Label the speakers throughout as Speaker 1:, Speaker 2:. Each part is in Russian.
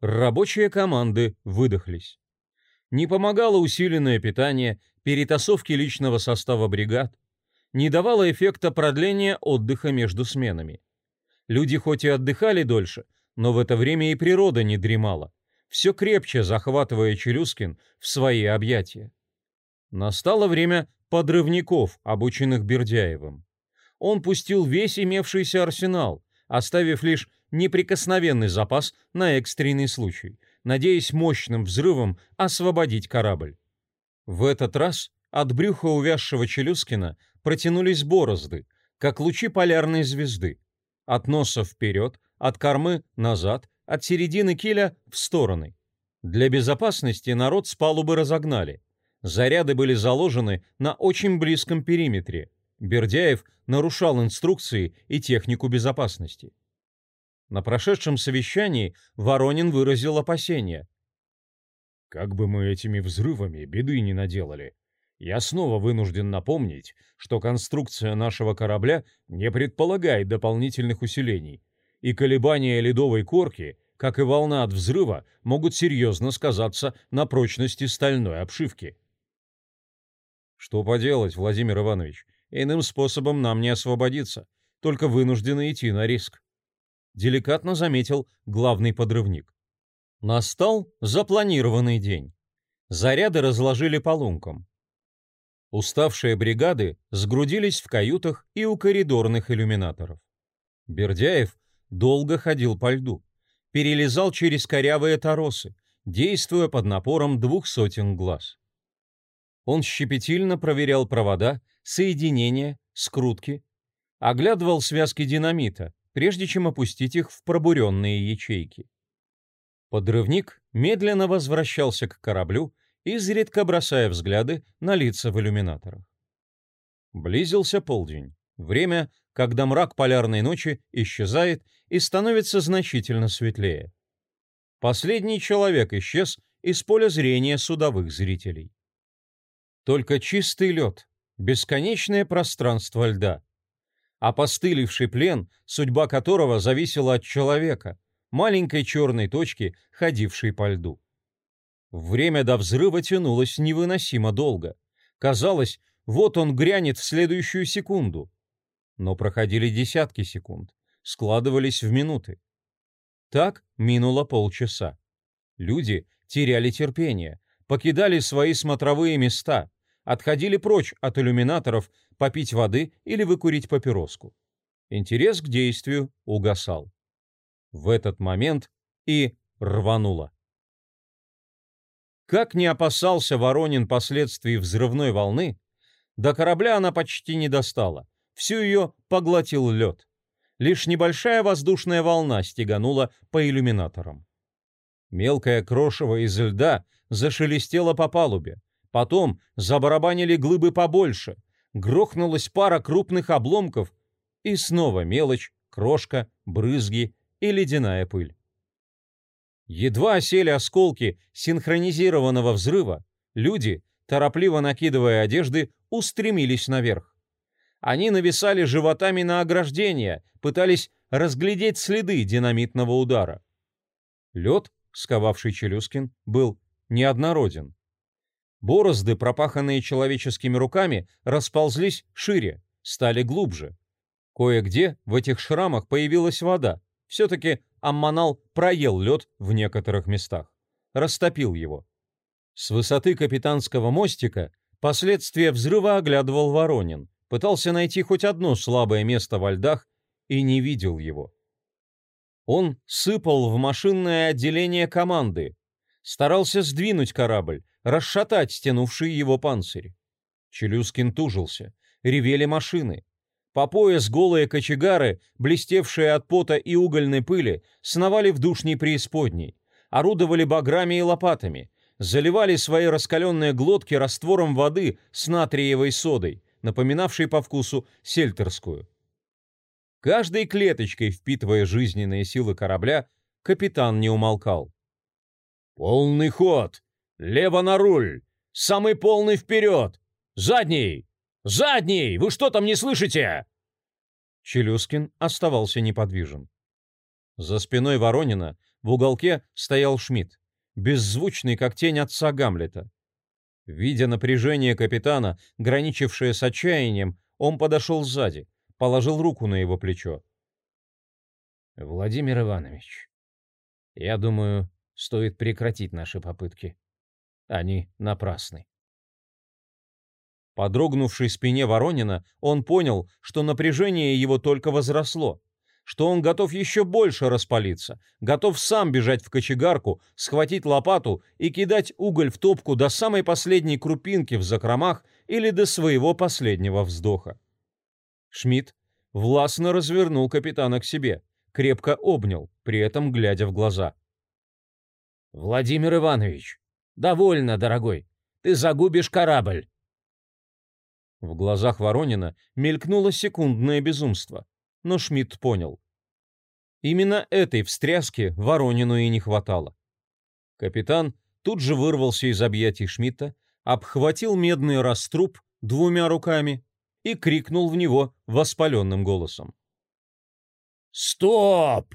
Speaker 1: Рабочие команды выдохлись. Не помогало усиленное питание, перетасовки личного состава бригад, не давало эффекта продления отдыха между сменами. Люди хоть и отдыхали дольше, но в это время и природа не дремала, все крепче захватывая Челюскин в свои объятия. Настало время подрывников, обученных Бердяевым. Он пустил весь имевшийся арсенал, оставив лишь неприкосновенный запас на экстренный случай, надеясь мощным взрывом освободить корабль. В этот раз от брюха увязшего Челюскина протянулись борозды, как лучи полярной звезды. От носа вперед, от кормы назад, от середины киля в стороны. Для безопасности народ с палубы разогнали. Заряды были заложены на очень близком периметре. Бердяев нарушал инструкции и технику безопасности. На прошедшем совещании Воронин выразил опасения.
Speaker 2: «Как бы мы этими взрывами беды не наделали, я снова вынужден напомнить, что конструкция нашего корабля не предполагает дополнительных усилений, и колебания ледовой корки, как и волна от взрыва, могут серьезно сказаться на прочности стальной обшивки.
Speaker 1: Что поделать, Владимир Иванович, иным способом нам не освободиться, только вынуждены идти на риск. Деликатно заметил главный подрывник. Настал запланированный день. Заряды разложили по лункам. Уставшие бригады сгрудились в каютах и у коридорных иллюминаторов. Бердяев долго ходил по льду, перелезал через корявые торосы, действуя под напором двух сотен глаз. Он щепетильно проверял провода, соединения, скрутки, оглядывал связки динамита, прежде чем опустить их в пробуренные ячейки. Подрывник медленно возвращался к кораблю изредка бросая взгляды на лица в иллюминаторах. Близился полдень, время, когда мрак полярной ночи исчезает и становится значительно светлее. Последний человек исчез из поля зрения судовых зрителей. Только чистый лед, бесконечное пространство льда, опостылевший плен, судьба которого зависела от человека, маленькой черной точки, ходившей по льду. Время до взрыва тянулось невыносимо долго. Казалось, вот он грянет в следующую секунду. Но проходили десятки секунд, складывались в минуты. Так минуло полчаса. Люди теряли терпение, покидали свои смотровые места, отходили прочь от иллюминаторов попить воды или выкурить папироску. Интерес к действию угасал. В этот момент и рвануло. Как не опасался Воронин последствий взрывной волны, до корабля она почти не достала. Всю ее поглотил лед. Лишь небольшая воздушная волна стеганула по иллюминаторам. Мелкое крошево из льда зашелестело по палубе. Потом забарабанили глыбы побольше. Грохнулась пара крупных обломков. И снова мелочь, крошка, брызги и ледяная пыль. Едва осели осколки синхронизированного взрыва, люди, торопливо накидывая одежды, устремились наверх. Они нависали животами на ограждение, пытались разглядеть следы динамитного удара. Лед, сковавший Челюскин, был неоднороден. Борозды, пропаханные человеческими руками, расползлись шире, стали глубже. Кое-где в этих шрамах появилась вода. Все-таки Амманал проел лед в некоторых местах, растопил его. С высоты капитанского мостика последствия взрыва оглядывал Воронин, пытался найти хоть одно слабое место во льдах и не видел его. Он сыпал в машинное отделение команды, старался сдвинуть корабль, расшатать стянувший его панцирь. Челюскин тужился, ревели машины. По пояс голые кочегары, блестевшие от пота и угольной пыли, сновали в душней преисподней, орудовали баграми и лопатами, заливали свои раскаленные глотки раствором воды с натриевой содой, напоминавшей по вкусу сельтерскую. Каждой клеточкой впитывая жизненные силы корабля, капитан не умолкал. «Полный ход! Лево на руль! Самый полный вперед! Задний! Задний! Вы что там не слышите?» Челюскин оставался неподвижен. За спиной Воронина в уголке стоял Шмидт, беззвучный, как тень отца Гамлета. Видя напряжение капитана, граничившее с отчаянием, он подошел сзади, положил руку на его плечо.
Speaker 3: «Владимир Иванович, я думаю, стоит прекратить наши попытки. Они напрасны».
Speaker 1: По дрогнувшей спине Воронина он понял, что напряжение его только возросло, что он готов еще больше распалиться, готов сам бежать в кочегарку, схватить лопату и кидать уголь в топку до самой последней крупинки в закромах или до своего последнего вздоха. Шмидт властно развернул капитана к себе, крепко обнял, при этом глядя в глаза.
Speaker 3: «Владимир Иванович, довольно, дорогой, ты загубишь корабль!»
Speaker 1: В глазах Воронина мелькнуло секундное безумство но Шмидт понял. Именно этой встряски Воронину и не хватало. Капитан тут же вырвался из объятий Шмидта, обхватил медный раструб двумя руками и крикнул в него воспаленным голосом.
Speaker 3: «Стоп!»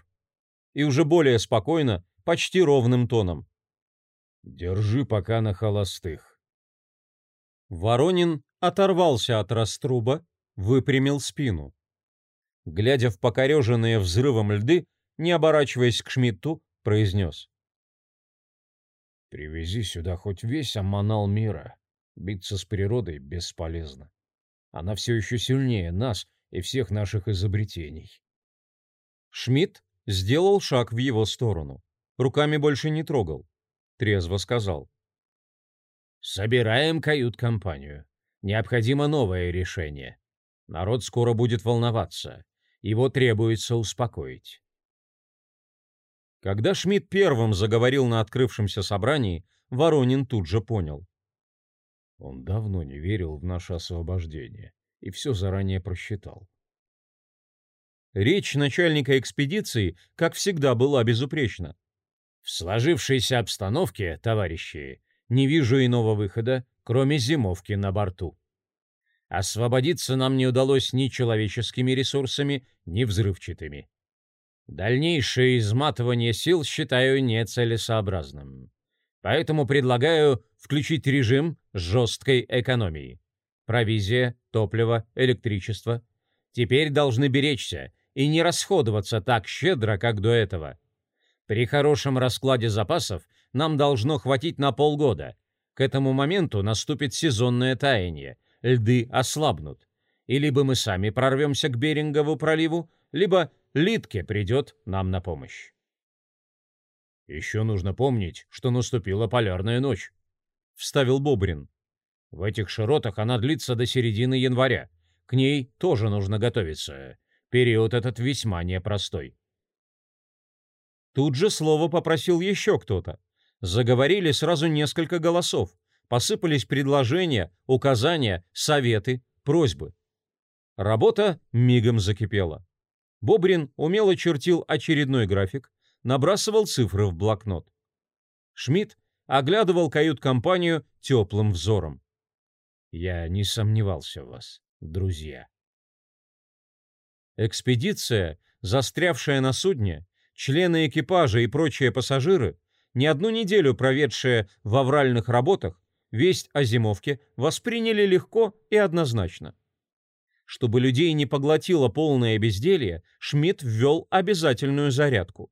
Speaker 1: И уже более спокойно, почти ровным тоном.
Speaker 2: «Держи пока на холостых».
Speaker 1: Воронин оторвался от раструба, выпрямил спину глядя в покореженные взрывом льды, не оборачиваясь к Шмидту, произнес.
Speaker 2: «Привези сюда хоть весь аммонал мира. Биться с природой бесполезно. Она все еще сильнее нас и всех наших изобретений».
Speaker 1: Шмидт сделал шаг в его сторону. Руками больше не трогал. Трезво сказал.
Speaker 3: «Собираем кают-компанию. Необходимо новое решение. Народ скоро будет волноваться. Его требуется успокоить.
Speaker 1: Когда Шмидт первым заговорил на открывшемся собрании, Воронин тут же понял.
Speaker 2: Он давно не верил в наше освобождение и все заранее просчитал.
Speaker 1: Речь начальника экспедиции, как всегда, была безупречна.
Speaker 3: В сложившейся обстановке, товарищи, не вижу иного выхода, кроме зимовки на борту. Освободиться нам не удалось ни человеческими ресурсами, ни взрывчатыми. Дальнейшее изматывание сил считаю нецелесообразным. Поэтому предлагаю включить режим жесткой экономии. Провизия, топливо, электричество теперь должны беречься и не расходоваться так щедро, как до этого. При хорошем раскладе запасов нам должно хватить на полгода. К этому моменту наступит сезонное таяние – льды ослабнут, и либо мы сами прорвемся к Берингову проливу, либо Литке придет нам на помощь.
Speaker 2: «Еще нужно помнить, что наступила полярная ночь», —
Speaker 1: вставил Бобрин.
Speaker 3: «В этих широтах она длится до середины января. К ней тоже нужно готовиться. Период этот весьма непростой».
Speaker 1: Тут же слово попросил еще кто-то. Заговорили сразу несколько голосов, посыпались предложения, указания, советы, просьбы. Работа мигом закипела. Бобрин умело чертил очередной график, набрасывал цифры в блокнот. Шмидт оглядывал кают-компанию теплым взором.
Speaker 3: «Я не сомневался в вас, друзья».
Speaker 1: Экспедиция, застрявшая на судне, члены экипажа и прочие пассажиры, не одну неделю проведшие в авральных работах, весть о зимовке восприняли легко и однозначно. Чтобы людей не поглотило полное безделье, Шмидт ввел обязательную зарядку.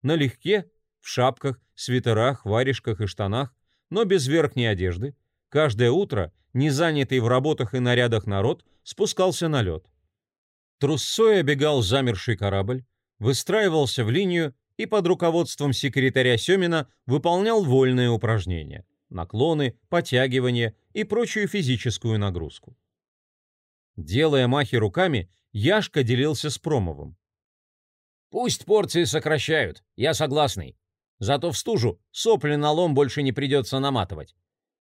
Speaker 1: Налегке, в шапках, свитерах, варежках и штанах, но без верхней одежды, каждое утро не занятый в работах и нарядах народ спускался на лед. Труссой обегал замерший корабль, выстраивался в линию и под руководством секретаря Семина выполнял вольные упражнения наклоны, подтягивания и прочую физическую нагрузку. Делая махи руками, Яшка делился с Промовым.
Speaker 3: «Пусть порции сокращают, я согласный. Зато в стужу сопли на лом больше не придется наматывать.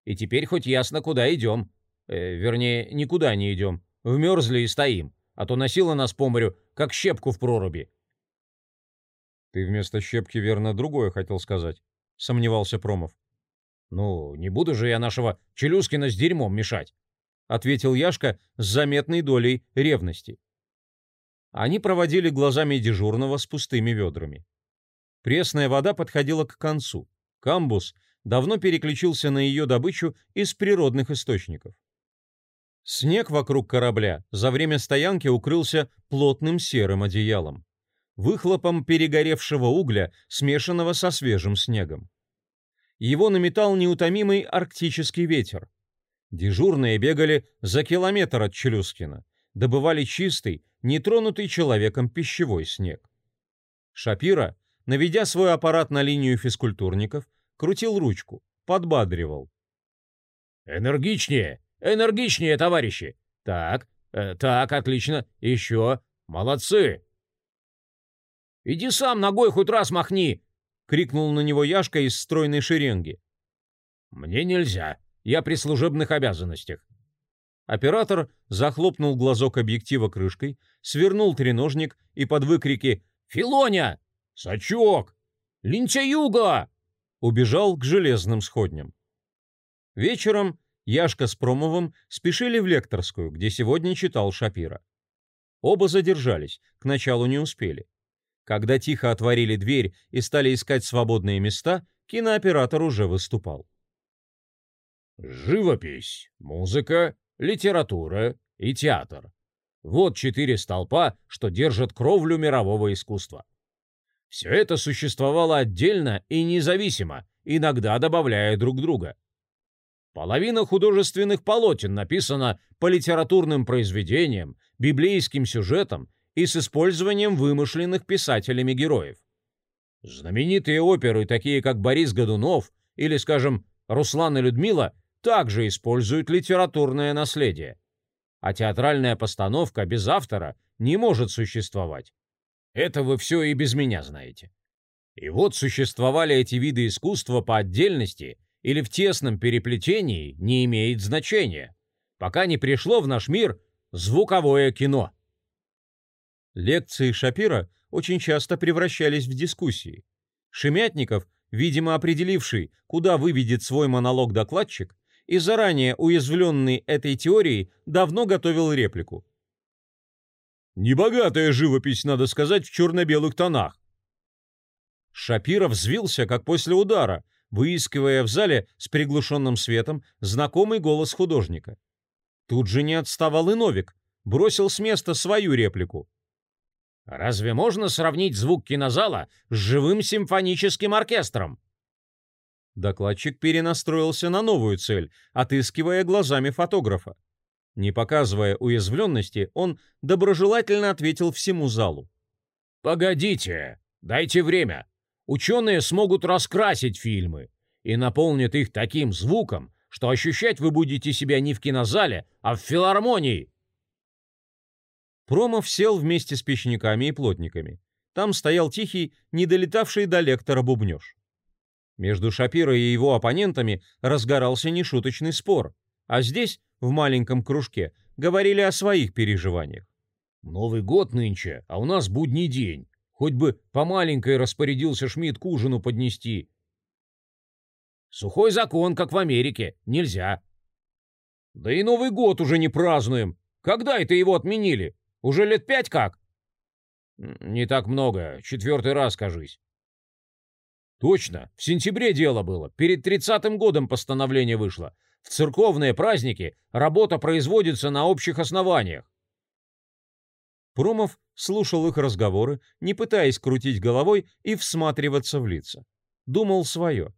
Speaker 3: И теперь хоть ясно, куда идем. Э, вернее, никуда не идем. Вмерзли и стоим, а то носило нас по морю, как щепку в проруби».
Speaker 1: «Ты вместо щепки, верно, другое хотел сказать», — сомневался Промов.
Speaker 3: «Ну, не буду же я нашего Челюскина с дерьмом мешать», —
Speaker 1: ответил Яшка с заметной долей ревности. Они проводили глазами дежурного с пустыми ведрами. Пресная вода подходила к концу. Камбус давно переключился на ее добычу из природных источников. Снег вокруг корабля за время стоянки укрылся плотным серым одеялом, выхлопом перегоревшего угля, смешанного со свежим снегом. Его наметал неутомимый арктический ветер. Дежурные бегали за километр от Челюскина, добывали чистый, нетронутый человеком пищевой снег. Шапира, наведя свой аппарат на линию физкультурников, крутил ручку, подбадривал.
Speaker 3: «Энергичнее! Энергичнее, товарищи! Так, э, так, отлично, еще, молодцы!» «Иди сам ногой хоть раз махни!» — крикнул на него Яшка из стройной шеренги. «Мне нельзя, я при служебных обязанностях».
Speaker 1: Оператор захлопнул глазок объектива крышкой, свернул треножник и под выкрики «Филоня! Сачок! Линчаюга!» убежал к железным сходням. Вечером Яшка с Промовым спешили в лекторскую, где сегодня читал Шапира. Оба задержались, к началу не успели. Когда тихо отворили дверь и стали искать свободные места, кинооператор уже выступал.
Speaker 3: Живопись, музыка, литература и театр. Вот четыре столпа, что держат кровлю мирового искусства. Все это существовало отдельно и независимо, иногда добавляя друг друга. Половина художественных полотен написана по литературным произведениям, библейским сюжетам и с использованием вымышленных писателями героев. Знаменитые оперы, такие как Борис Годунов или, скажем, Руслан и Людмила, также используют литературное наследие. А театральная постановка без автора не может существовать. Это вы все и без меня знаете. И вот существовали эти виды искусства по отдельности или в тесном переплетении не имеет значения, пока не пришло в наш мир звуковое кино.
Speaker 1: Лекции Шапира очень часто превращались в дискуссии. Шемятников, видимо определивший, куда выведет свой монолог докладчик, и заранее уязвленный этой теорией, давно готовил реплику.
Speaker 2: Небогатая живопись, надо сказать, в черно-белых тонах.
Speaker 1: Шапиров взвился, как после удара, выискивая в зале с приглушенным светом знакомый голос художника. Тут же не отставал и Новик, бросил с места свою реплику.
Speaker 3: «Разве можно сравнить звук кинозала с живым симфоническим оркестром?»
Speaker 1: Докладчик перенастроился на новую цель, отыскивая глазами фотографа. Не показывая уязвленности, он доброжелательно ответил всему залу.
Speaker 3: «Погодите, дайте время. Ученые смогут раскрасить фильмы и наполнят их таким звуком, что ощущать вы будете себя не в кинозале, а в филармонии».
Speaker 1: Промов сел вместе с печниками и плотниками. Там стоял тихий, недолетавший до лектора бубнеж. Между Шапиро и его оппонентами разгорался нешуточный спор, а здесь в маленьком кружке говорили о своих переживаниях.
Speaker 3: «Новый год нынче, а у нас будний день. Хоть бы по маленькой распорядился Шмидт к ужину поднести». «Сухой закон, как в Америке. Нельзя». «Да и Новый год уже не празднуем. Когда это его отменили? Уже лет пять как?» «Не так много. Четвертый раз, кажись». «Точно. В сентябре дело было. Перед тридцатым годом постановление вышло. В церковные праздники работа производится на общих основаниях.
Speaker 1: Промов слушал их разговоры, не пытаясь крутить головой и всматриваться в лица. Думал свое.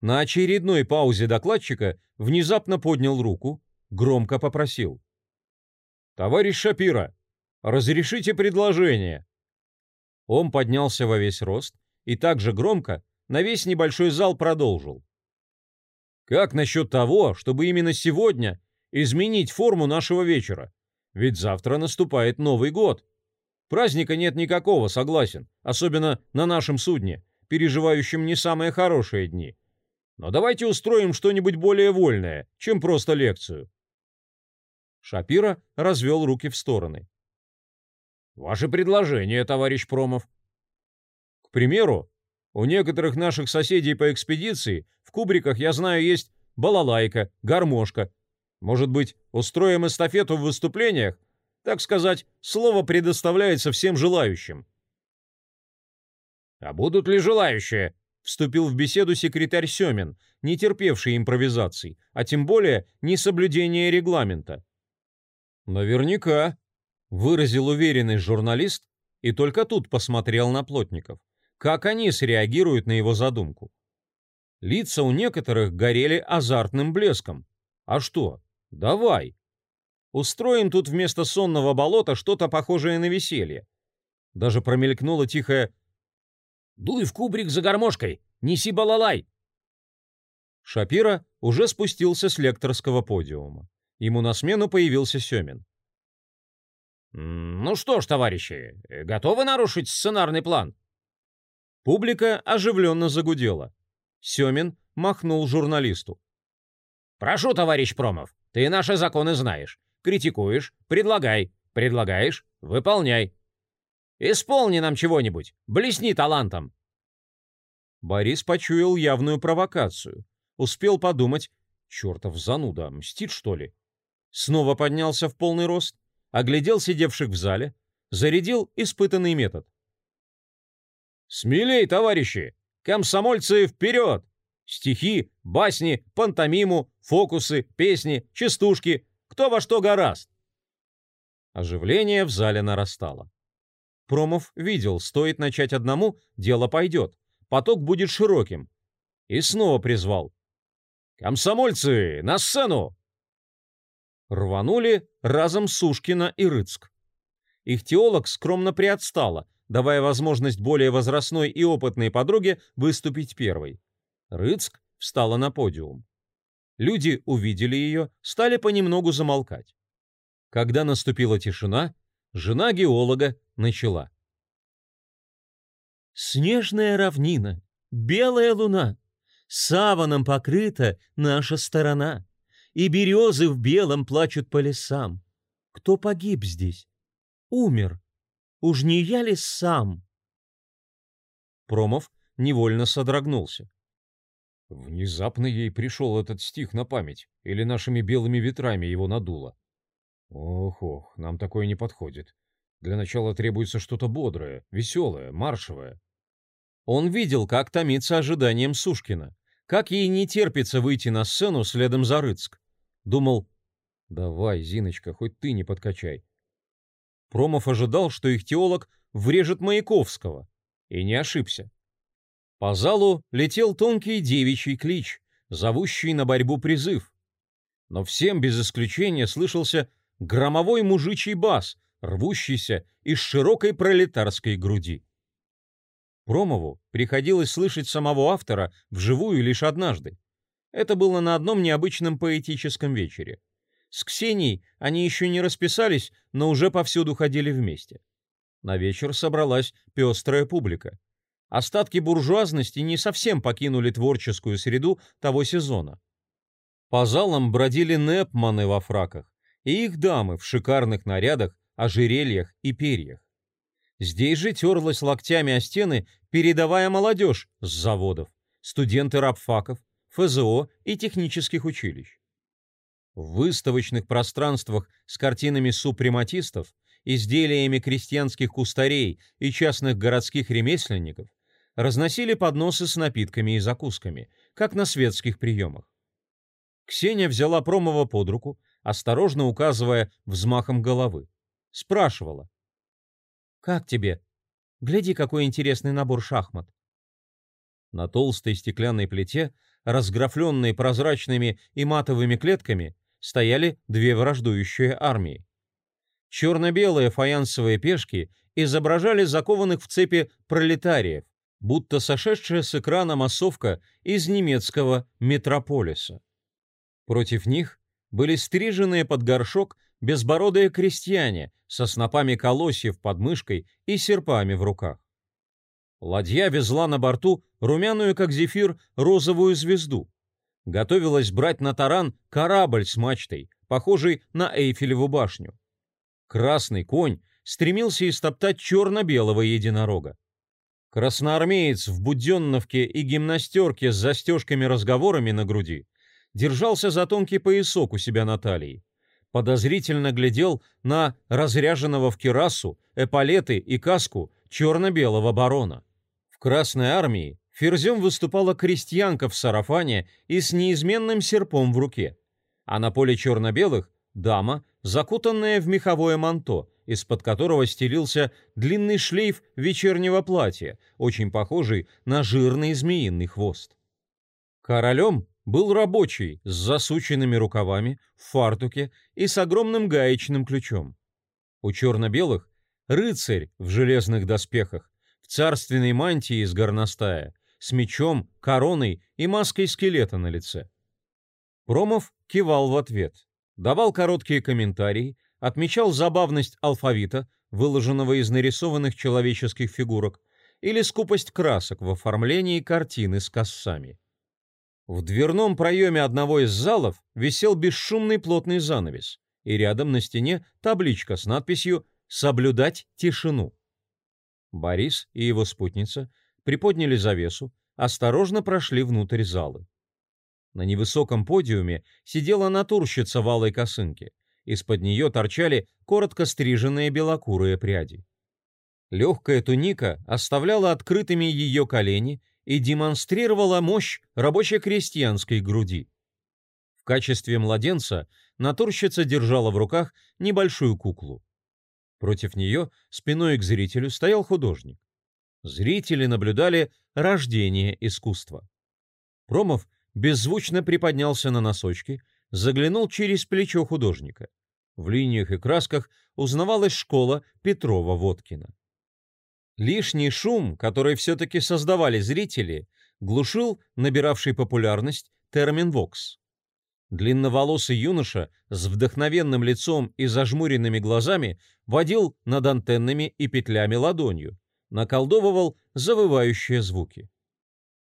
Speaker 1: На очередной паузе докладчика внезапно поднял руку, громко попросил. «Товарищ Шапира, разрешите предложение?» Он поднялся во весь рост и также громко на весь небольшой зал продолжил. Как насчет того, чтобы именно сегодня изменить форму нашего вечера? Ведь завтра наступает Новый год. Праздника нет никакого, согласен, особенно на нашем судне, переживающем не самые хорошие дни. Но давайте устроим что-нибудь более вольное, чем просто лекцию. Шапира развел руки в стороны.
Speaker 3: Ваше предложение, товарищ Промов.
Speaker 1: К примеру, у некоторых наших соседей по экспедиции в кубриках, я знаю, есть балалайка, гармошка. Может быть, устроим эстафету в выступлениях? Так сказать, слово предоставляется всем желающим.
Speaker 3: «А будут ли желающие?»
Speaker 1: — вступил в беседу секретарь Семин, не терпевший импровизаций, а тем более несоблюдения регламента. «Наверняка», — выразил уверенность журналист и только тут посмотрел на плотников. Как они среагируют на его задумку? Лица у некоторых горели азартным блеском. А что? Давай. Устроим тут вместо сонного болота что-то похожее на веселье. Даже промелькнуло тихое
Speaker 3: «Дуй в кубрик за гармошкой! Неси балалай!»
Speaker 1: Шапира уже спустился с лекторского подиума. Ему на смену появился Семин.
Speaker 3: «Ну что ж, товарищи, готовы нарушить сценарный план?»
Speaker 1: Публика оживленно загудела. Семин махнул журналисту.
Speaker 3: «Прошу, товарищ Промов, ты наши законы знаешь. Критикуешь — предлагай. Предлагаешь — выполняй. Исполни нам чего-нибудь, блесни талантом».
Speaker 1: Борис почуял явную провокацию. Успел подумать, чертов зануда, мстит что ли? Снова поднялся в полный рост, оглядел сидевших в зале, зарядил испытанный метод. «Смелей, товарищи! Комсомольцы вперед! Стихи, басни, пантомиму, фокусы, песни, частушки, кто во что гораст!» Оживление в зале нарастало. Промов видел, стоит начать одному, дело пойдет, поток будет широким. И снова призвал. «Комсомольцы, на сцену!» Рванули разом Сушкина и Рыцк. Их теолог скромно приотстала, давая возможность более возрастной и опытной подруге выступить первой. Рыцк встала на подиум. Люди увидели ее, стали понемногу замолкать. Когда наступила тишина, жена геолога начала. «Снежная равнина, белая луна, саваном покрыта наша сторона и березы в белом плачут по лесам. Кто погиб здесь? Умер. Уж не я ли сам? Промов невольно содрогнулся.
Speaker 2: Внезапно ей пришел этот стих на память, или нашими белыми ветрами его надуло. Ох-ох, нам такое не подходит. Для начала требуется что-то бодрое, веселое, маршевое.
Speaker 1: Он видел, как томится ожиданием Сушкина, как ей не терпится выйти на сцену следом за Рыцк. Думал, давай, Зиночка, хоть ты не подкачай. Промов ожидал, что их теолог врежет Маяковского. И не ошибся. По залу летел тонкий девичий клич, зовущий на борьбу призыв. Но всем без исключения слышался громовой мужичий бас, рвущийся из широкой пролетарской груди. Промову приходилось слышать самого автора вживую лишь однажды. Это было на одном необычном поэтическом вечере. С Ксенией они еще не расписались, но уже повсюду ходили вместе. На вечер собралась пестрая публика. Остатки буржуазности не совсем покинули творческую среду того сезона. По залам бродили непманы во фраках и их дамы в шикарных нарядах, ожерельях и перьях. Здесь же терлась локтями о стены передовая молодежь с заводов, студенты рабфаков, ФЗО и технических училищ. В выставочных пространствах с картинами супрематистов, изделиями крестьянских кустарей и частных городских ремесленников разносили подносы с напитками и закусками, как на светских приемах. Ксения взяла Промова под руку, осторожно указывая взмахом головы. Спрашивала. «Как тебе? Гляди, какой интересный набор шахмат». На толстой стеклянной плите разграфленные прозрачными и матовыми клетками, стояли две враждующие армии. Черно-белые фаянсовые пешки изображали закованных в цепи пролетариев, будто сошедшая с экрана массовка из немецкого метрополиса. Против них были стриженные под горшок безбородые крестьяне со снопами колосьев под мышкой и серпами в руках. Ладья везла на борту румяную, как зефир, розовую звезду. Готовилась брать на таран корабль с мачтой, похожий на Эйфелеву башню. Красный конь стремился истоптать черно-белого единорога. Красноармеец в буденновке и гимнастерке с застежками-разговорами на груди держался за тонкий поясок у себя на талии. подозрительно глядел на разряженного в кирасу, эполеты и каску черно-белого барона. Красной армии ферзем выступала крестьянка в сарафане и с неизменным серпом в руке, а на поле черно-белых – дама, закутанная в меховое манто, из-под которого стелился длинный шлейф вечернего платья, очень похожий на жирный змеиный хвост. Королем был рабочий с засученными рукавами, в фартуке и с огромным гаечным ключом. У черно-белых рыцарь в железных доспехах, в царственной мантии из горностая, с мечом, короной и маской скелета на лице. Промов кивал в ответ, давал короткие комментарии, отмечал забавность алфавита, выложенного из нарисованных человеческих фигурок, или скупость красок в оформлении картины с косами. В дверном проеме одного из залов висел бесшумный плотный занавес, и рядом на стене табличка с надписью «Соблюдать тишину». Борис и его спутница приподняли завесу, осторожно прошли внутрь залы. На невысоком подиуме сидела натурщица в алой косынке. Из-под нее торчали коротко стриженные белокурые пряди. Легкая туника оставляла открытыми ее колени и демонстрировала мощь рабоче-крестьянской груди. В качестве младенца натурщица держала в руках небольшую куклу. Против нее, спиной к зрителю, стоял художник. Зрители наблюдали рождение искусства. Промов беззвучно приподнялся на носочки, заглянул через плечо художника. В линиях и красках узнавалась школа Петрова-Водкина. Лишний шум, который все-таки создавали зрители, глушил набиравший популярность термин «вокс». Длинноволосый юноша с вдохновенным лицом и зажмуренными глазами водил над антеннами и петлями ладонью, наколдовывал завывающие звуки.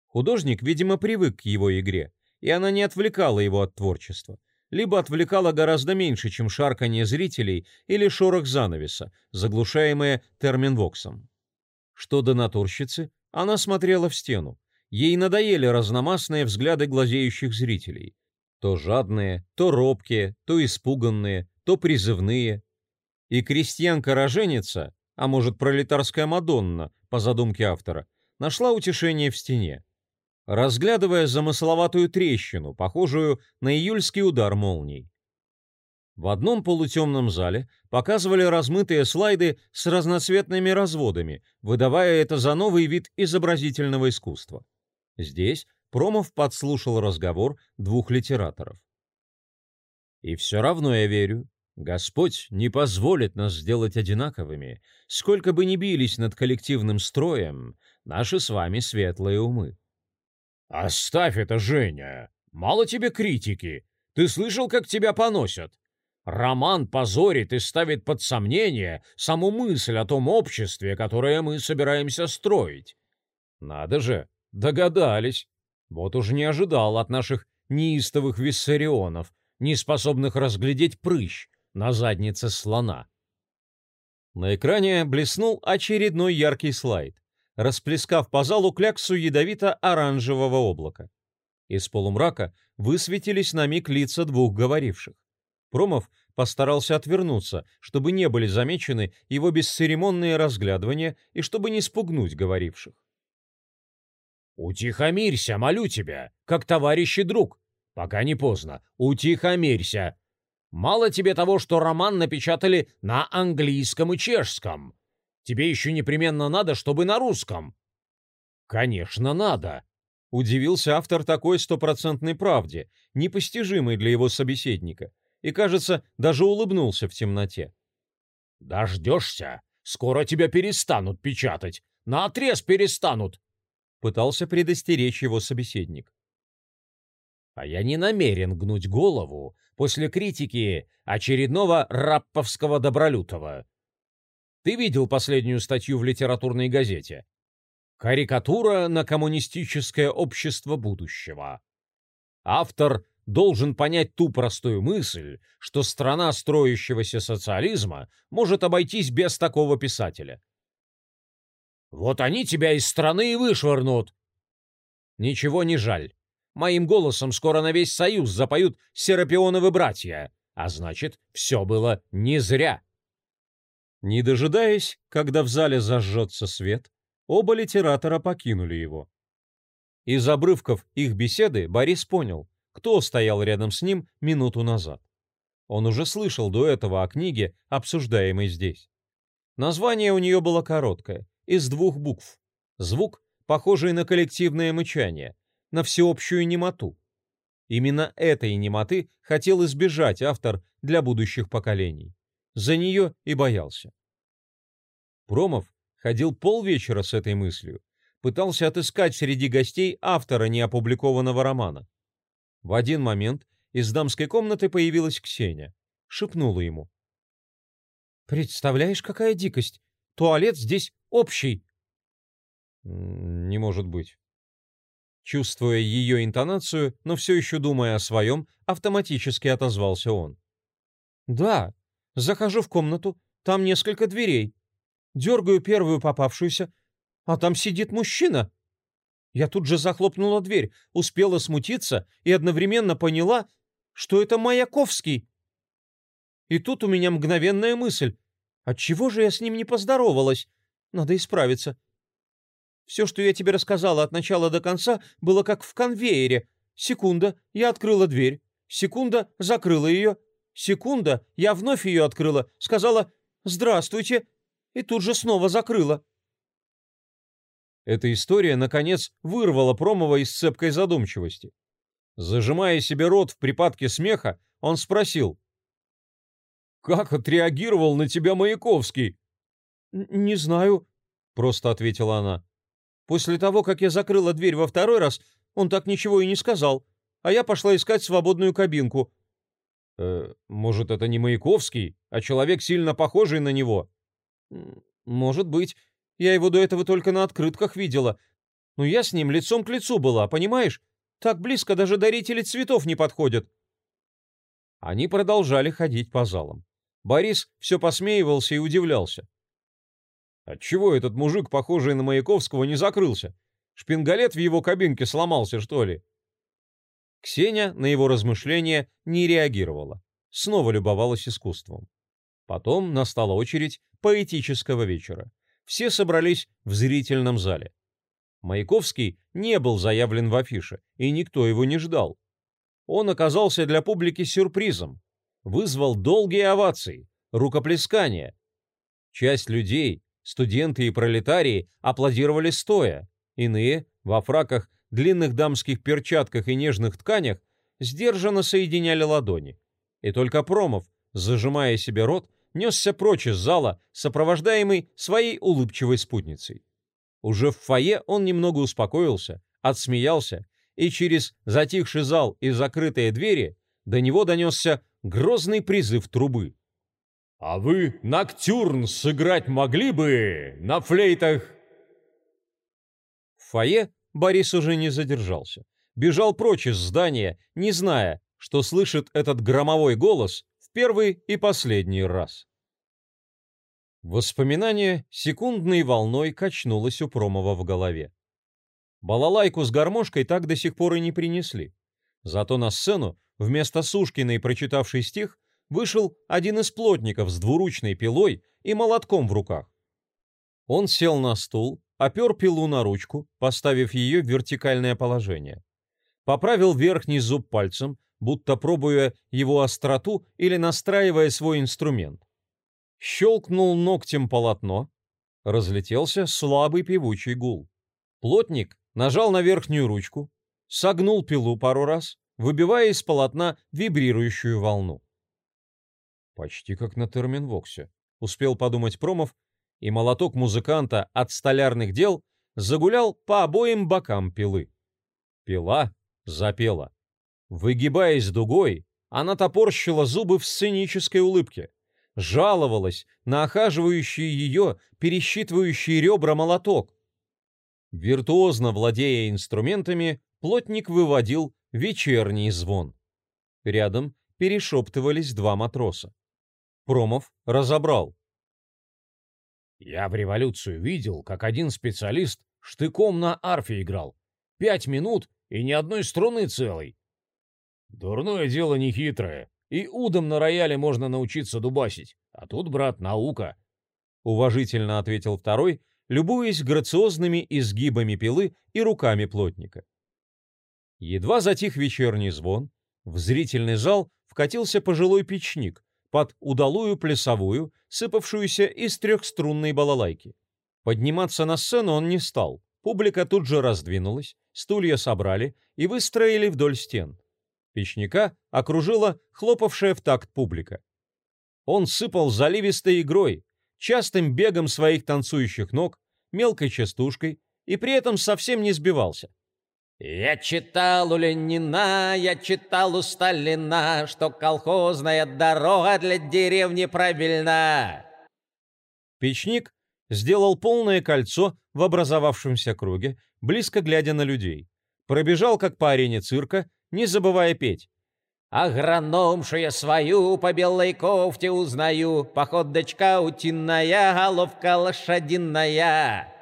Speaker 1: Художник, видимо, привык к его игре, и она не отвлекала его от творчества, либо отвлекала гораздо меньше, чем шарканье зрителей или шорох занавеса, заглушаемые терминвоксом. Что до натурщицы, она смотрела в стену. Ей надоели разномастные взгляды глазеющих зрителей. То жадные, то робкие, то испуганные, то призывные. И крестьянка-роженица, а может пролетарская Мадонна, по задумке автора, нашла утешение в стене. Разглядывая замысловатую трещину, похожую на июльский удар молний. В одном полутемном зале показывали размытые слайды с разноцветными разводами, выдавая это за новый вид изобразительного искусства. Здесь Промов подслушал разговор двух литераторов. «И все равно я верю, Господь не позволит нас сделать одинаковыми, сколько бы ни бились над коллективным строем наши с вами светлые умы».
Speaker 2: «Оставь это, Женя! Мало тебе критики! Ты слышал, как тебя поносят? Роман позорит и ставит под сомнение саму мысль о том обществе, которое мы собираемся строить.
Speaker 1: Надо же, догадались. Вот уж не ожидал от наших неистовых виссарионов, не способных разглядеть прыщ на заднице слона. На экране блеснул очередной яркий слайд, расплескав по залу кляксу ядовито-оранжевого облака. Из полумрака высветились на миг лица двух говоривших. Промов постарался отвернуться, чтобы не были замечены его бесцеремонные разглядывания и чтобы не спугнуть говоривших.
Speaker 2: «Утихомирься, молю тебя, как товарищ и друг. Пока не поздно. Утихомирься. Мало тебе того, что роман напечатали на английском и чешском. Тебе еще непременно надо, чтобы на русском». «Конечно, надо», —
Speaker 1: удивился автор такой стопроцентной правде, непостижимой для его собеседника — и, кажется, даже улыбнулся в темноте.
Speaker 2: «Дождешься? Скоро тебя перестанут печатать. На отрез перестанут!»
Speaker 1: Пытался предостеречь его собеседник.
Speaker 2: «А я не намерен гнуть голову после критики очередного рапповского Добролютова. Ты видел последнюю статью в литературной газете? Карикатура на коммунистическое общество будущего. Автор должен понять ту простую мысль, что страна строящегося социализма может обойтись без такого писателя. Вот они тебя из страны и вышвырнут. Ничего не жаль. Моим голосом скоро на весь союз запоют серапионовы братья,
Speaker 3: А значит, все было не зря.
Speaker 1: Не дожидаясь, когда в зале зажжется свет, оба литератора покинули его. Из обрывков их беседы Борис понял, кто стоял рядом с ним минуту назад. Он уже слышал до этого о книге, обсуждаемой здесь. Название у нее было короткое, из двух букв. Звук, похожий на коллективное мычание, на всеобщую немоту. Именно этой немоты хотел избежать автор для будущих поколений. За нее и боялся. Промов ходил полвечера с этой мыслью, пытался отыскать среди гостей автора неопубликованного романа. В один момент из дамской комнаты появилась Ксения, шепнула ему. «Представляешь, какая дикость! Туалет здесь общий!» «Не может быть». Чувствуя ее интонацию, но все еще думая о своем, автоматически отозвался он. «Да, захожу в комнату, там несколько дверей. Дергаю первую попавшуюся, а там сидит мужчина. Я тут же захлопнула дверь, успела смутиться и одновременно поняла, что это Маяковский. И тут у меня мгновенная мысль. Отчего же я с ним не поздоровалась? Надо исправиться. Все, что я тебе рассказала от начала до конца, было как в конвейере. Секунда, я открыла дверь. Секунда, закрыла ее. Секунда, я вновь ее открыла, сказала «Здравствуйте» и тут же снова закрыла. Эта история, наконец, вырвала Промова из цепкой задумчивости. Зажимая себе рот в припадке смеха, он спросил. «Как отреагировал на тебя Маяковский?» «Не знаю», — просто ответила она. После того, как я закрыла дверь во второй раз, он так ничего и не сказал, а я пошла искать свободную кабинку. Э, может, это не Маяковский, а человек, сильно похожий на него? Может быть. Я его до этого только на открытках видела. Но я с ним лицом к лицу была, понимаешь? Так близко даже дарители цветов не подходят. Они продолжали ходить по залам. Борис все посмеивался и удивлялся. Отчего этот мужик, похожий на Маяковского, не закрылся? Шпингалет в его кабинке сломался, что ли? Ксения на его размышления не реагировала. Снова любовалась искусством. Потом настала очередь поэтического вечера. Все собрались в зрительном зале. Маяковский не был заявлен в афише, и никто его не ждал. Он оказался для публики сюрпризом. Вызвал долгие овации, рукоплескания. Часть людей, Студенты и пролетарии аплодировали стоя, иные, во фраках, длинных дамских перчатках и нежных тканях, сдержанно соединяли ладони. И только Промов, зажимая себе рот, несся прочь из зала, сопровождаемый своей улыбчивой спутницей. Уже в фойе он немного успокоился, отсмеялся, и через затихший зал и закрытые двери до него донесся грозный призыв трубы. А вы ноктюрн сыграть могли бы на флейтах?» В фойе Борис уже не задержался. Бежал прочь из здания, не зная, что слышит этот громовой голос в первый и последний раз. Воспоминание секундной волной качнулось у Промова в голове. Балалайку с гармошкой так до сих пор и не принесли. Зато на сцену, вместо Сушкиной, прочитавшей стих, вышел один из плотников с двуручной пилой и молотком в руках. Он сел на стул, опер пилу на ручку, поставив ее в вертикальное положение. Поправил верхний зуб пальцем, будто пробуя его остроту или настраивая свой инструмент. Щелкнул ногтем полотно, разлетелся слабый певучий гул. Плотник нажал на верхнюю ручку, согнул пилу пару раз, выбивая из полотна вибрирующую волну. Почти как на терминвоксе. Успел подумать Промов, и молоток музыканта от столярных дел загулял по обоим бокам пилы. Пила запела. Выгибаясь дугой, она топорщила зубы в сценической улыбке, жаловалась на охаживающий ее, пересчитывающий ребра молоток. Виртуозно владея инструментами, плотник выводил вечерний звон. Рядом перешептывались два матроса. Промов разобрал.
Speaker 3: Я в революцию видел, как один специалист штыком на арфе играл. Пять минут и ни одной струны целой. Дурное дело нехитрое. И удом на рояле можно научиться дубасить. А тут, брат, наука.
Speaker 1: Уважительно ответил второй, любуясь грациозными изгибами пилы и руками плотника. Едва затих вечерний звон, в зрительный зал вкатился пожилой печник под удалую плясовую, сыпавшуюся из трехструнной балалайки. Подниматься на сцену он не стал. Публика тут же раздвинулась, стулья собрали и выстроили вдоль стен. Печника окружила хлопавшая в такт публика. Он сыпал заливистой игрой, частым бегом своих танцующих ног, мелкой частушкой и при этом совсем не сбивался.
Speaker 4: Я читал у Ленина, я читал у Сталина, что колхозная дорога для деревни правильна.
Speaker 1: Печник сделал полное кольцо в образовавшемся круге, близко глядя на людей. Пробежал, как по арене цирка, не забывая петь.
Speaker 4: Агрономшу я свою по белой кофте узнаю, Походочка утиная, головка лошадиная.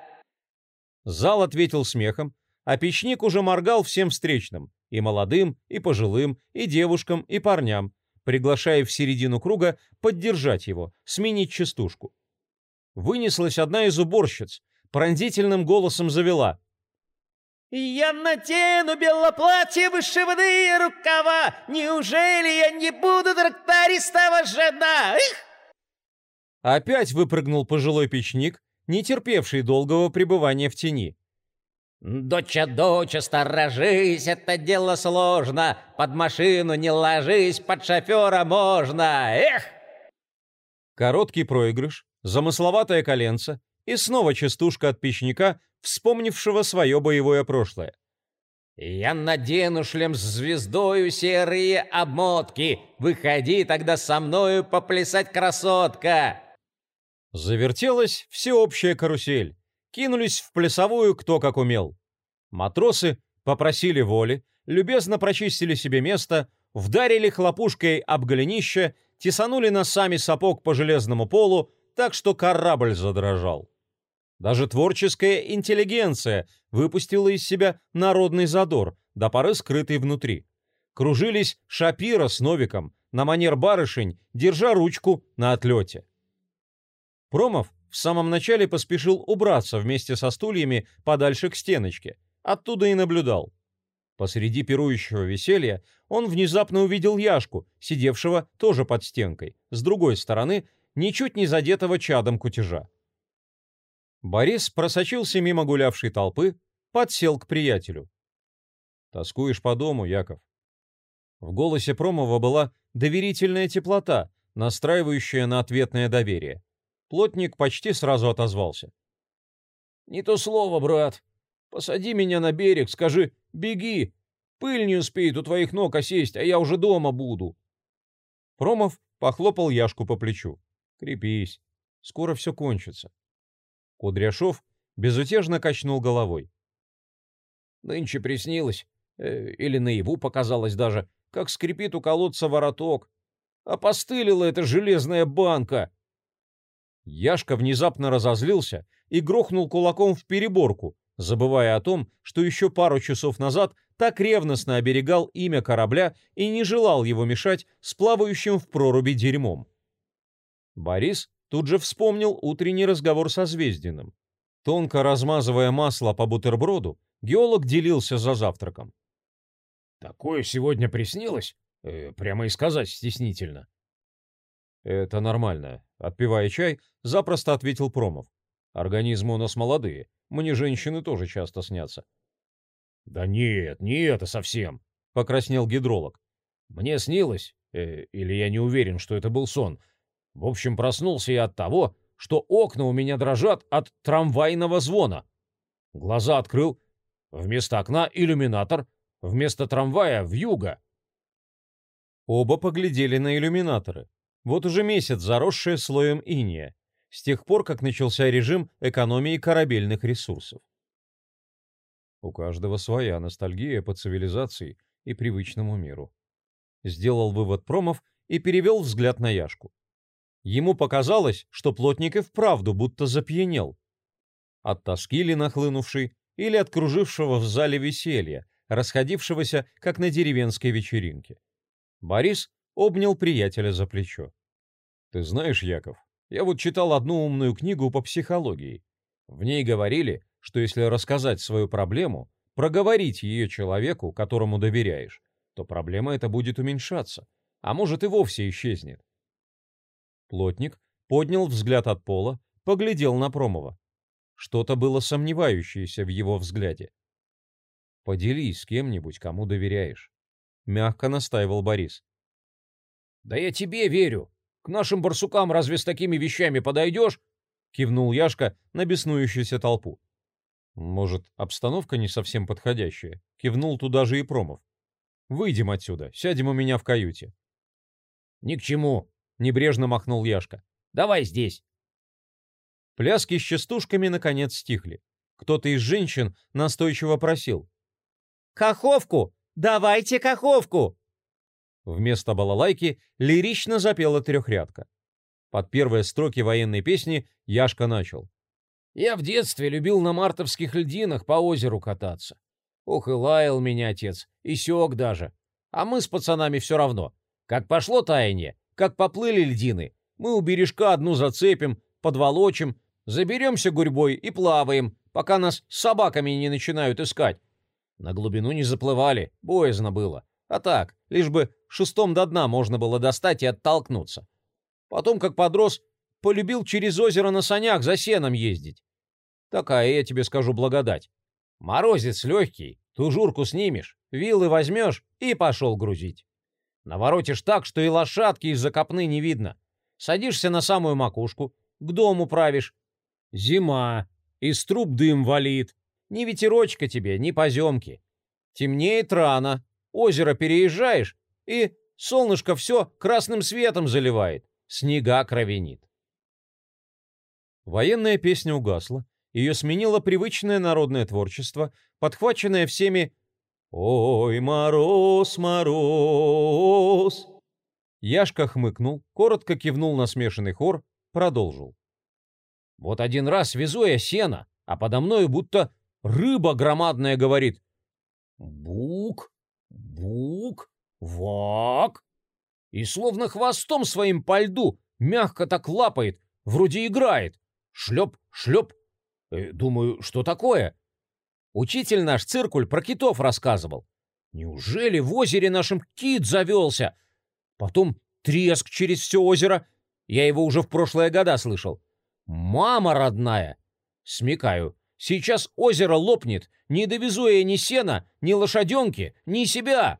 Speaker 1: Зал ответил смехом, а печник уже моргал всем встречным, и молодым, и пожилым, и девушкам, и парням, приглашая в середину круга поддержать его, сменить частушку. Вынеслась одна из уборщиц, пронзительным голосом завела.
Speaker 4: «Я натяну белоплатье, вышивные рукава! Неужели я не буду трактористова жена? Их!»
Speaker 1: Опять выпрыгнул пожилой печник, не терпевший долгого пребывания в тени.
Speaker 4: «Доча, доча, сторожись, это дело сложно. Под машину не ложись, под шофера можно. Эх!»
Speaker 1: Короткий проигрыш, замысловатое коленце и снова частушка от печника, вспомнившего свое боевое прошлое.
Speaker 4: «Я надену шлем с звездою серые обмотки. Выходи тогда со мною поплясать, красотка!»
Speaker 1: Завертелась всеобщая карусель кинулись в плясовую кто как умел. Матросы попросили воли, любезно прочистили себе место, вдарили хлопушкой об голенище, тесанули носами сапог по железному полу, так что корабль задрожал. Даже творческая интеллигенция выпустила из себя народный задор, до поры скрытый внутри. Кружились Шапира с Новиком, на манер барышень, держа ручку на отлете. Промов в самом начале поспешил убраться вместе со стульями подальше к стеночке. Оттуда и наблюдал. Посреди пирующего веселья он внезапно увидел Яшку, сидевшего тоже под стенкой, с другой стороны, ничуть не задетого чадом кутежа. Борис просочился мимо гулявшей толпы, подсел к приятелю. «Тоскуешь по дому, Яков?» В голосе Промова была доверительная теплота, настраивающая на ответное доверие. Плотник почти сразу отозвался. «Не то слово, брат. Посади меня на берег, скажи «беги». Пыль не успеет у твоих ног осесть, а я уже дома буду». Промов похлопал Яшку по плечу. «Крепись, скоро все кончится». Кудряшов безутешно качнул головой. «Нынче приснилось, э, или наяву показалось даже, как скрипит у колодца вороток. Опостылила эта железная банка!» Яшка внезапно разозлился и грохнул кулаком в переборку, забывая о том, что еще пару часов назад так ревностно оберегал имя корабля и не желал его мешать с плавающим в проруби дерьмом. Борис тут же вспомнил утренний разговор со Звездиным. Тонко размазывая масло по бутерброду, геолог делился за завтраком.
Speaker 3: «Такое сегодня приснилось? Э, прямо и сказать стеснительно.
Speaker 1: «Это нормально», — отпивая чай, запросто ответил Промов. «Организмы у нас молодые, мне женщины тоже часто снятся».
Speaker 3: «Да нет, не это совсем», — покраснел гидролог. «Мне снилось, э, или я не уверен, что это был сон. В общем, проснулся я от того, что окна у меня дрожат от трамвайного звона. Глаза открыл. Вместо окна иллюминатор, вместо трамвая — вьюга».
Speaker 1: Оба поглядели на иллюминаторы. Вот уже месяц заросшее слоем иния, с тех пор, как начался режим экономии корабельных ресурсов. У каждого своя ностальгия по цивилизации и привычному миру. Сделал вывод Промов и перевел взгляд на Яшку. Ему показалось, что плотник и вправду будто запьянел. От тоски ли нахлынувшей или от кружившего в зале веселья, расходившегося, как на деревенской вечеринке. Борис обнял приятеля за плечо.
Speaker 2: «Ты знаешь, Яков, я вот читал одну умную книгу по психологии. В ней говорили, что если рассказать свою проблему, проговорить ее человеку, которому доверяешь, то проблема эта будет уменьшаться, а может и вовсе исчезнет.
Speaker 1: Плотник поднял взгляд от пола, поглядел на Промова. Что-то было сомневающееся в его взгляде. «Поделись с кем-нибудь, кому доверяешь», — мягко настаивал Борис.
Speaker 3: «Да я тебе верю. К нашим барсукам разве с такими вещами подойдешь?»
Speaker 1: — кивнул Яшка на беснующуюся толпу. «Может, обстановка не совсем подходящая?» — кивнул туда же и Промов. «Выйдем отсюда, сядем у меня в каюте».
Speaker 3: «Ни к чему», —
Speaker 1: небрежно махнул Яшка.
Speaker 3: «Давай здесь».
Speaker 1: Пляски с частушками наконец стихли. Кто-то из женщин настойчиво просил.
Speaker 4: «Каховку! Давайте каховку!»
Speaker 1: Вместо балалайки лирично запела трехрядка. Под первые строки военной песни Яшка начал.
Speaker 3: «Я в детстве любил на мартовских льдинах по озеру кататься. Ох и лаял меня отец, и сёк даже. А мы с пацанами все равно. Как пошло таяние, как поплыли льдины, мы у бережка одну зацепим, подволочим, заберемся гурьбой и плаваем, пока нас собаками не начинают искать. На глубину не заплывали, боязно было. А так, лишь бы шестом до дна можно было достать и оттолкнуться. Потом, как подрос, полюбил через озеро на санях за сеном ездить. Такая, я тебе скажу, благодать. Морозец легкий, тужурку снимешь, вилы возьмешь и пошел грузить. Наворотишь так, что и лошадки из-за копны не видно. Садишься на самую макушку, к дому правишь. Зима, из труб дым валит. Ни ветерочка тебе, ни поземки. Темнеет рано, озеро переезжаешь, и солнышко все красным светом заливает, снега кровенит.
Speaker 1: Военная песня угасла, ее сменило привычное народное творчество, подхваченное всеми «Ой, мороз, мороз!» Яшка хмыкнул, коротко кивнул на смешанный хор, продолжил.
Speaker 3: «Вот один раз везу я сено, а подо мною будто рыба громадная говорит. Бук, бук, вак!» И словно хвостом своим по льду мягко так лапает, вроде играет. Шлеп, шлеп. Э, думаю, что такое? Учитель наш циркуль про китов рассказывал. Неужели в озере нашем кит завелся? Потом треск через все озеро. Я его уже в прошлые года слышал. Мама родная! Смекаю, сейчас озеро лопнет, не довезу я ни сена, ни лошаденки, ни себя.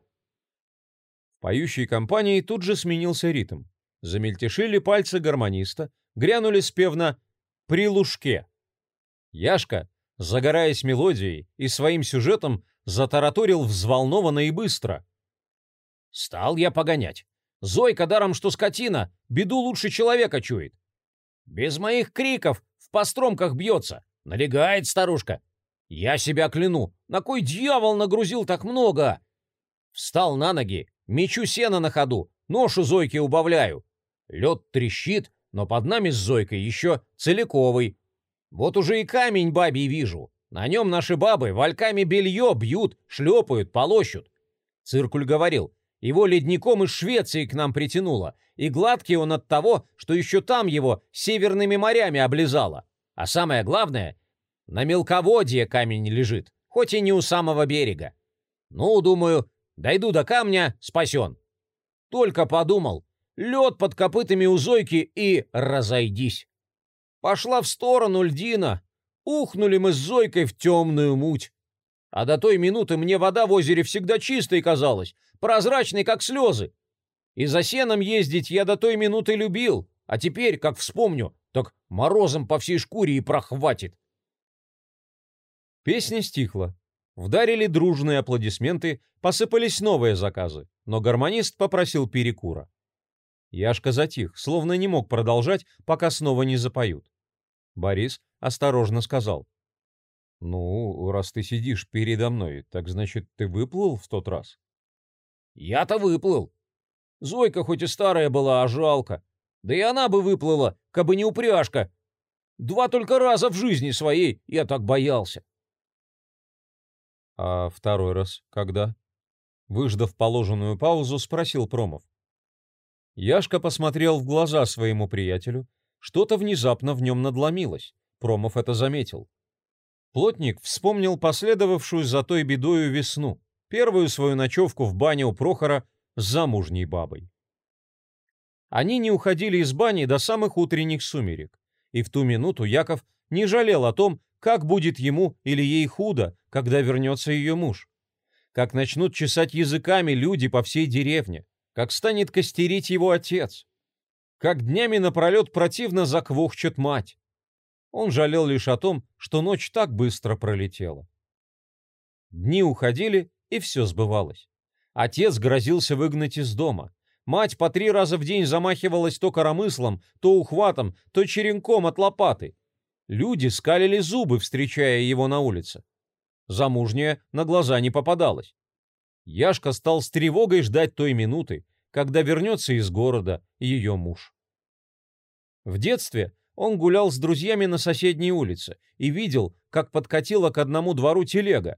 Speaker 1: В поющей компании тут же сменился ритм. Замельтешили пальцы гармониста, грянули спевно «При лужке». Яшка загораясь мелодией и своим сюжетом, затараторил взволнованно и быстро.
Speaker 3: «Стал я погонять. Зойка даром, что скотина, беду лучше человека чует. Без моих криков в постромках бьется, налегает старушка. Я себя кляну, на кой дьявол нагрузил так много?» Встал на ноги, мечу сено на ходу, ношу Зойке убавляю. Лед трещит, но под нами с Зойкой еще целиковый, вот уже и камень бабий вижу. На нем наши бабы вальками белье бьют, шлепают, полощут. Циркуль говорил, его ледником из Швеции к нам притянуло, и гладкий он от того, что еще там его северными морями облизало. А самое главное, на мелководье камень лежит, хоть и не у самого берега. Ну, думаю, дойду до камня, спасен. Только подумал, лед под копытами у Зойки и разойдись. Пошла в сторону льдина. Ухнули мы с Зойкой в темную муть. А до той минуты мне вода в озере всегда чистой казалась, прозрачной, как слезы. И за сеном ездить я до той минуты любил, а теперь, как вспомню, так морозом по всей шкуре и прохватит.
Speaker 1: Песня стихла. Вдарили дружные аплодисменты, посыпались новые заказы, но гармонист попросил перекура. Яшка затих, словно не мог продолжать, пока снова не запоют. Борис осторожно сказал. «Ну, раз ты сидишь передо мной, так значит, ты выплыл в тот раз?»
Speaker 3: «Я-то выплыл. Зойка хоть и старая была, а жалко. Да и она бы выплыла, кабы не упряжка. Два только раза в жизни своей я так боялся».
Speaker 1: «А второй раз когда?» Выждав положенную паузу, спросил Промов. Яшка посмотрел в глаза своему приятелю. Что-то внезапно в нем надломилось. Промов это заметил. Плотник вспомнил последовавшую за той бедою весну, первую свою ночевку в бане у Прохора с замужней бабой. Они не уходили из бани до самых утренних сумерек, и в ту минуту Яков не жалел о том, как будет ему или ей худо, когда вернется ее муж. Как начнут чесать языками люди по всей деревне, как станет костерить его отец, как днями напролет противно заквохчет мать. Он жалел лишь о том, что ночь так быстро пролетела. Дни уходили, и все сбывалось. Отец грозился выгнать из дома. Мать по три раза в день замахивалась то коромыслом, то ухватом, то черенком от лопаты. Люди скалили зубы, встречая его на улице. Замужняя на глаза не попадалась. Яшка стал с тревогой ждать той минуты, когда вернется из города ее муж. В детстве он гулял с друзьями на соседней улице и видел, как подкатила к одному двору телега.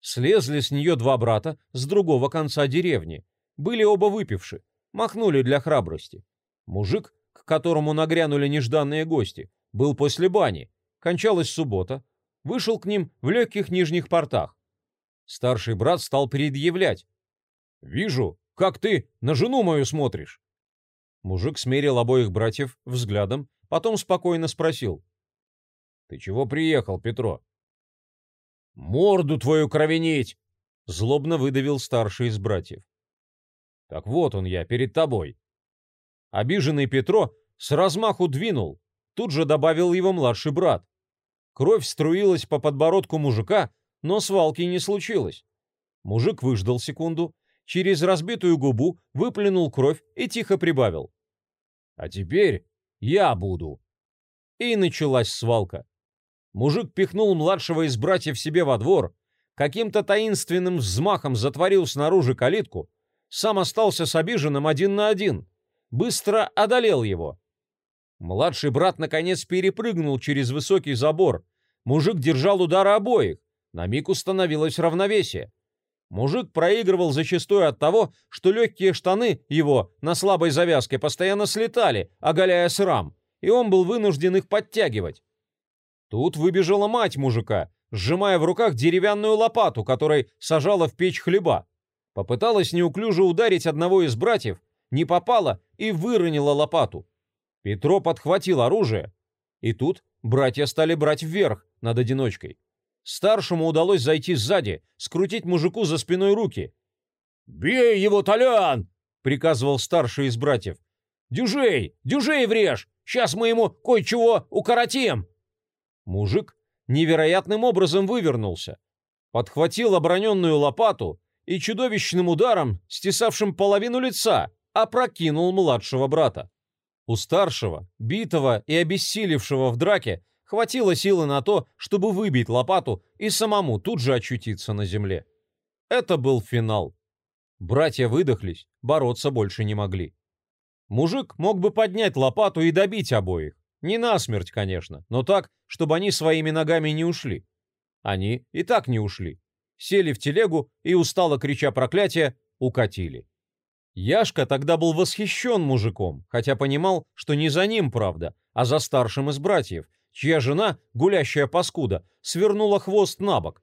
Speaker 1: Слезли с нее два брата с другого конца деревни. Были оба выпивши, махнули для храбрости. Мужик, к которому нагрянули нежданные гости, был после бани. Кончалась суббота. Вышел к ним в легких нижних портах. Старший брат стал предъявлять. «Вижу, как ты на жену мою смотришь». Мужик смерил обоих братьев взглядом, потом спокойно спросил. «Ты чего приехал, Петро?» «Морду твою кровенить!» — злобно выдавил старший из братьев. «Так вот он я, перед тобой». Обиженный Петро с размаху двинул, тут же добавил его младший брат. Кровь струилась по подбородку мужика, но свалки не случилось. Мужик выждал секунду, через разбитую губу выплюнул кровь и тихо прибавил. «А теперь я буду». И началась свалка. Мужик пихнул младшего из братьев себе во двор, каким-то таинственным взмахом затворил снаружи калитку, сам остался с обиженным один на один, быстро одолел его. Младший брат наконец перепрыгнул через высокий забор. Мужик держал удары обоих. На миг установилось равновесие. Мужик проигрывал зачастую от того, что легкие штаны его на слабой завязке постоянно слетали, оголяя срам, и он был вынужден их подтягивать. Тут выбежала мать мужика, сжимая в руках деревянную лопату, которой сажала в печь хлеба. Попыталась неуклюже ударить одного из братьев, не попала и выронила лопату. Петро подхватил оружие, и тут братья стали брать вверх над одиночкой. Старшему удалось зайти сзади, скрутить мужику за спиной руки. «Бей его, Толян!» — приказывал старший из братьев. «Дюжей! Дюжей врежь! Сейчас мы ему кое-чего укоротим!» Мужик невероятным образом вывернулся, подхватил оброненную лопату и чудовищным ударом, стесавшим половину лица, опрокинул младшего брата. У старшего, битого и обессилевшего в драке, хватило силы на то, чтобы выбить лопату и самому тут же очутиться на земле. Это был финал. Братья выдохлись, бороться больше не могли. Мужик мог бы поднять лопату и добить обоих. Не насмерть, конечно, но так, чтобы они своими ногами не ушли. Они и так не ушли. Сели в телегу и, устало крича проклятия, укатили. Яшка тогда был восхищен мужиком, хотя понимал, что не за ним правда, а за старшим из братьев, чья жена, гулящая паскуда, свернула хвост на бок.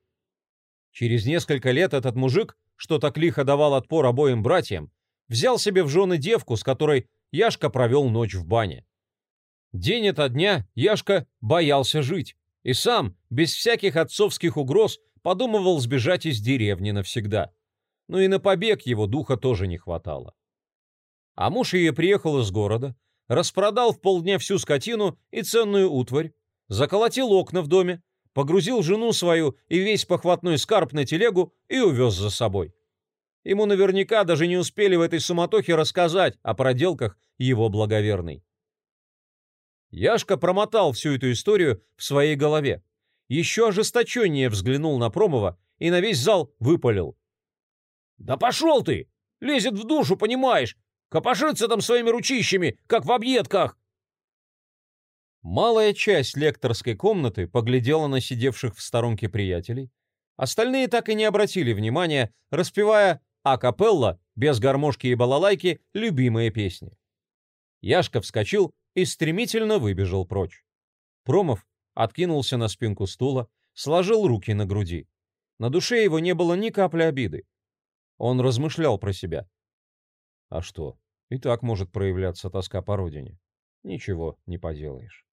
Speaker 1: Через несколько лет этот мужик, что так лихо давал отпор обоим братьям, взял себе в жены девку, с которой Яшка провел ночь в бане. День ото дня Яшка боялся жить, и сам, без всяких отцовских угроз, подумывал сбежать из деревни навсегда но и на побег его духа тоже не хватало. А муж ее приехал из города, распродал в полдня всю скотину и ценную утварь, заколотил окна в доме, погрузил жену свою и весь похватной скарб на телегу и увез за собой. Ему наверняка даже не успели в этой суматохе рассказать о проделках его благоверной. Яшка промотал всю эту историю в своей голове. Еще ожесточеннее взглянул на Промова и на весь зал выпалил. «Да пошел ты! Лезет в душу, понимаешь! Копошится там своими ручищами, как в объедках!» Малая часть лекторской комнаты поглядела на сидевших в сторонке приятелей. Остальные так и не обратили внимания, распевая акапелла, без гармошки и балалайки, любимые песни. Яшка вскочил и стремительно выбежал прочь. Промов откинулся на спинку стула, сложил руки на груди. На душе его не было ни капли обиды. Он размышлял про себя. А что, и так может проявляться тоска по родине. Ничего не поделаешь.